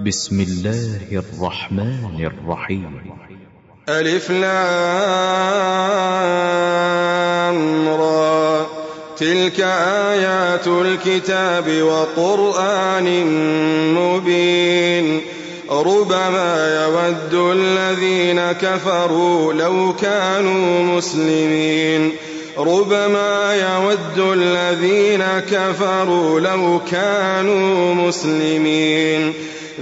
بسم الله الرحمن الرحيم. ألف لام را. تلك آيات الكتاب وقرآن مبين. ربما يود الذين كفروا لو كانوا مسلمين. ربما يود الذين كفروا لو كانوا مسلمين.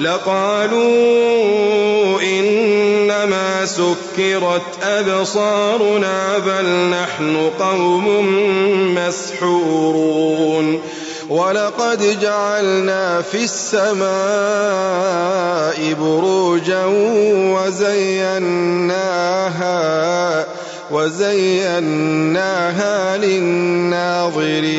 لقالوا إنما سكرت أبصارنا بل نحن قوم مسحورون ولقد جعلنا في السماء بروجا وزيناها وزيناها للناظرين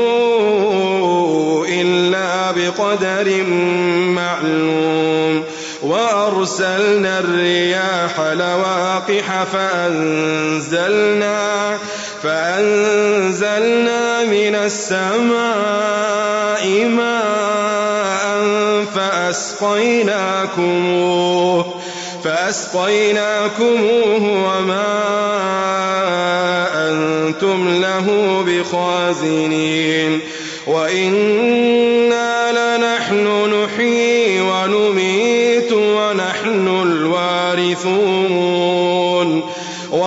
بقدر معلوم. وأرسلنا الرياح لواقح فأنزلنا فأنزلنا من السماء ماء فأسقيناكموه فأسقيناكموه وما أنتم له بخازنين. وإنا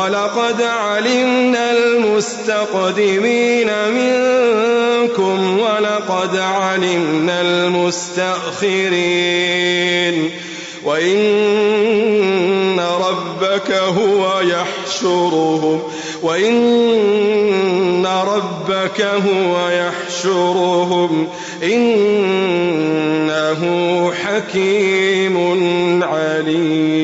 ولقد علمنا المستقدمين منكم ولقد علمنا المستأخرين وإن ربك هو يحشرهم وإن ربك هو يحشرهم إنه حكيم عليم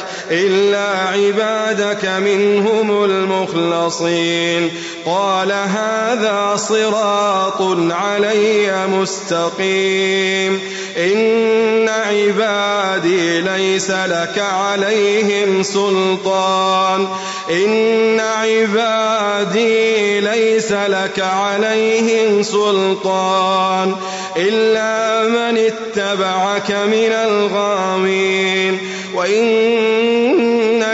إلا عبادك منهم المخلصين. قال هذا صراط علي مستقيم. إن عبادي ليس لك عليهم سلطان. إن عبادي ليس لك عليهم سلطان. إلا من اتبعك من الغامين وإن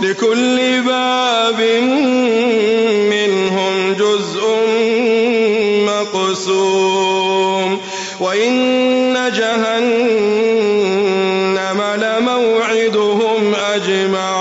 لكل باب منهم جزء مقسوم. وإن جهنم لموعدهم أجمعين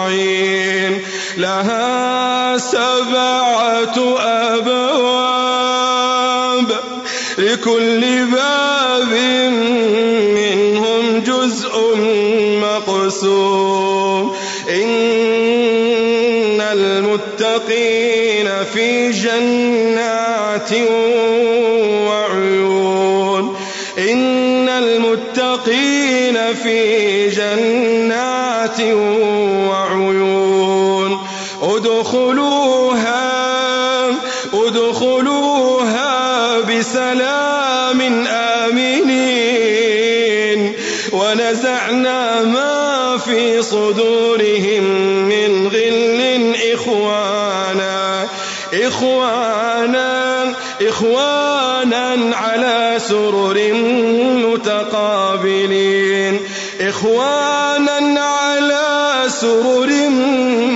المتقين في جنات وعيون. إن المتقين في جنات وعيون. ادخلوها ادخلوها بسلام آمنين. ونزعنا ما في صدورهم إخوانا على سرر متقابلين. إخوانا على سرر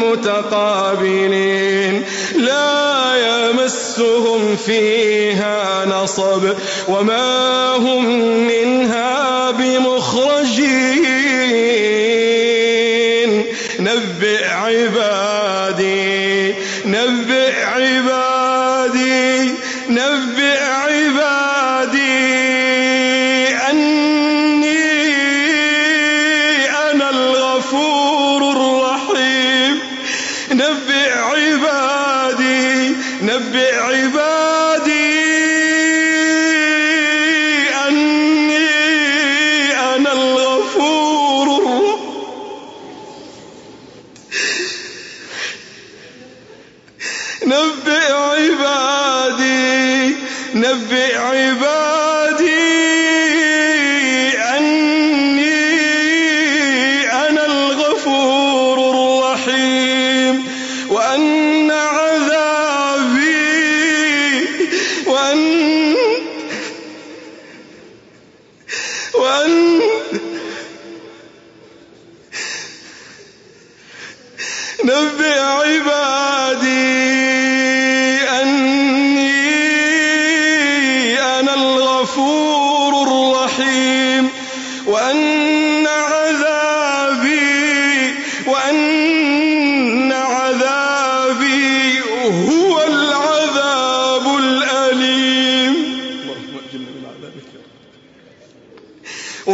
متقابلين. لا يمسهم فيها نصب وما هم منها بمخرجين.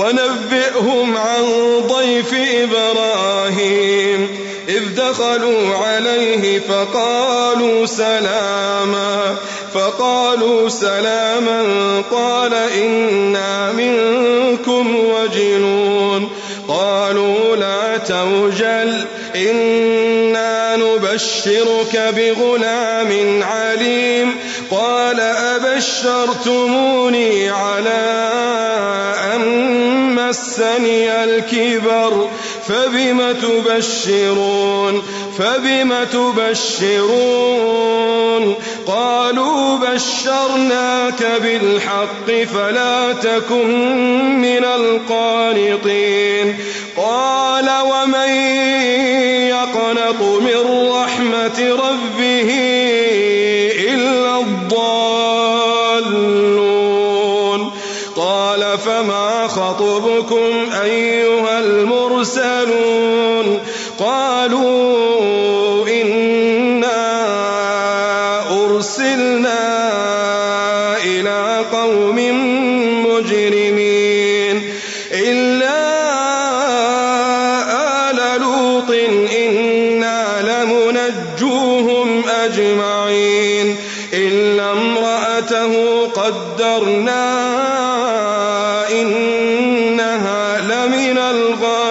ونبئهم عن ضيف إبراهيم. إذ دخلوا عليه فقالوا سلاما فقالوا سلاما قال إنا منكم وجنون. قالوا لا توجل إنا نبشرك بغلام عليم. قال أبشرتموني على مسني الكبر فبم تبشرون؟ فبم تبشرون؟ قالوا بشرناك بالحق فلا تكن من القانطين. قال ومن يقنط من رحمة ربه قال فما خطبكم أيها المرسلون قالوا إنا أرسلنا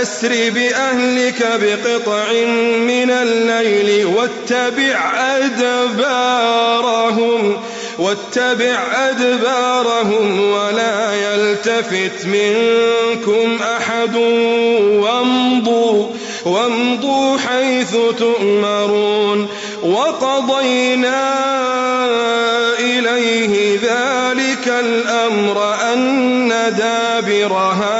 فأسر بأهلك بقطع من الليل واتبع أدبارهم واتبع أدبارهم ولا يلتفت منكم أحد. وامضوا وامضوا حيث تؤمرون. وقضينا إليه ذلك الأمر أن دابر هؤلاء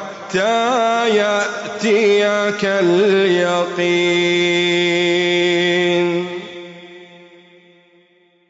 حتى يأتيك اليقين.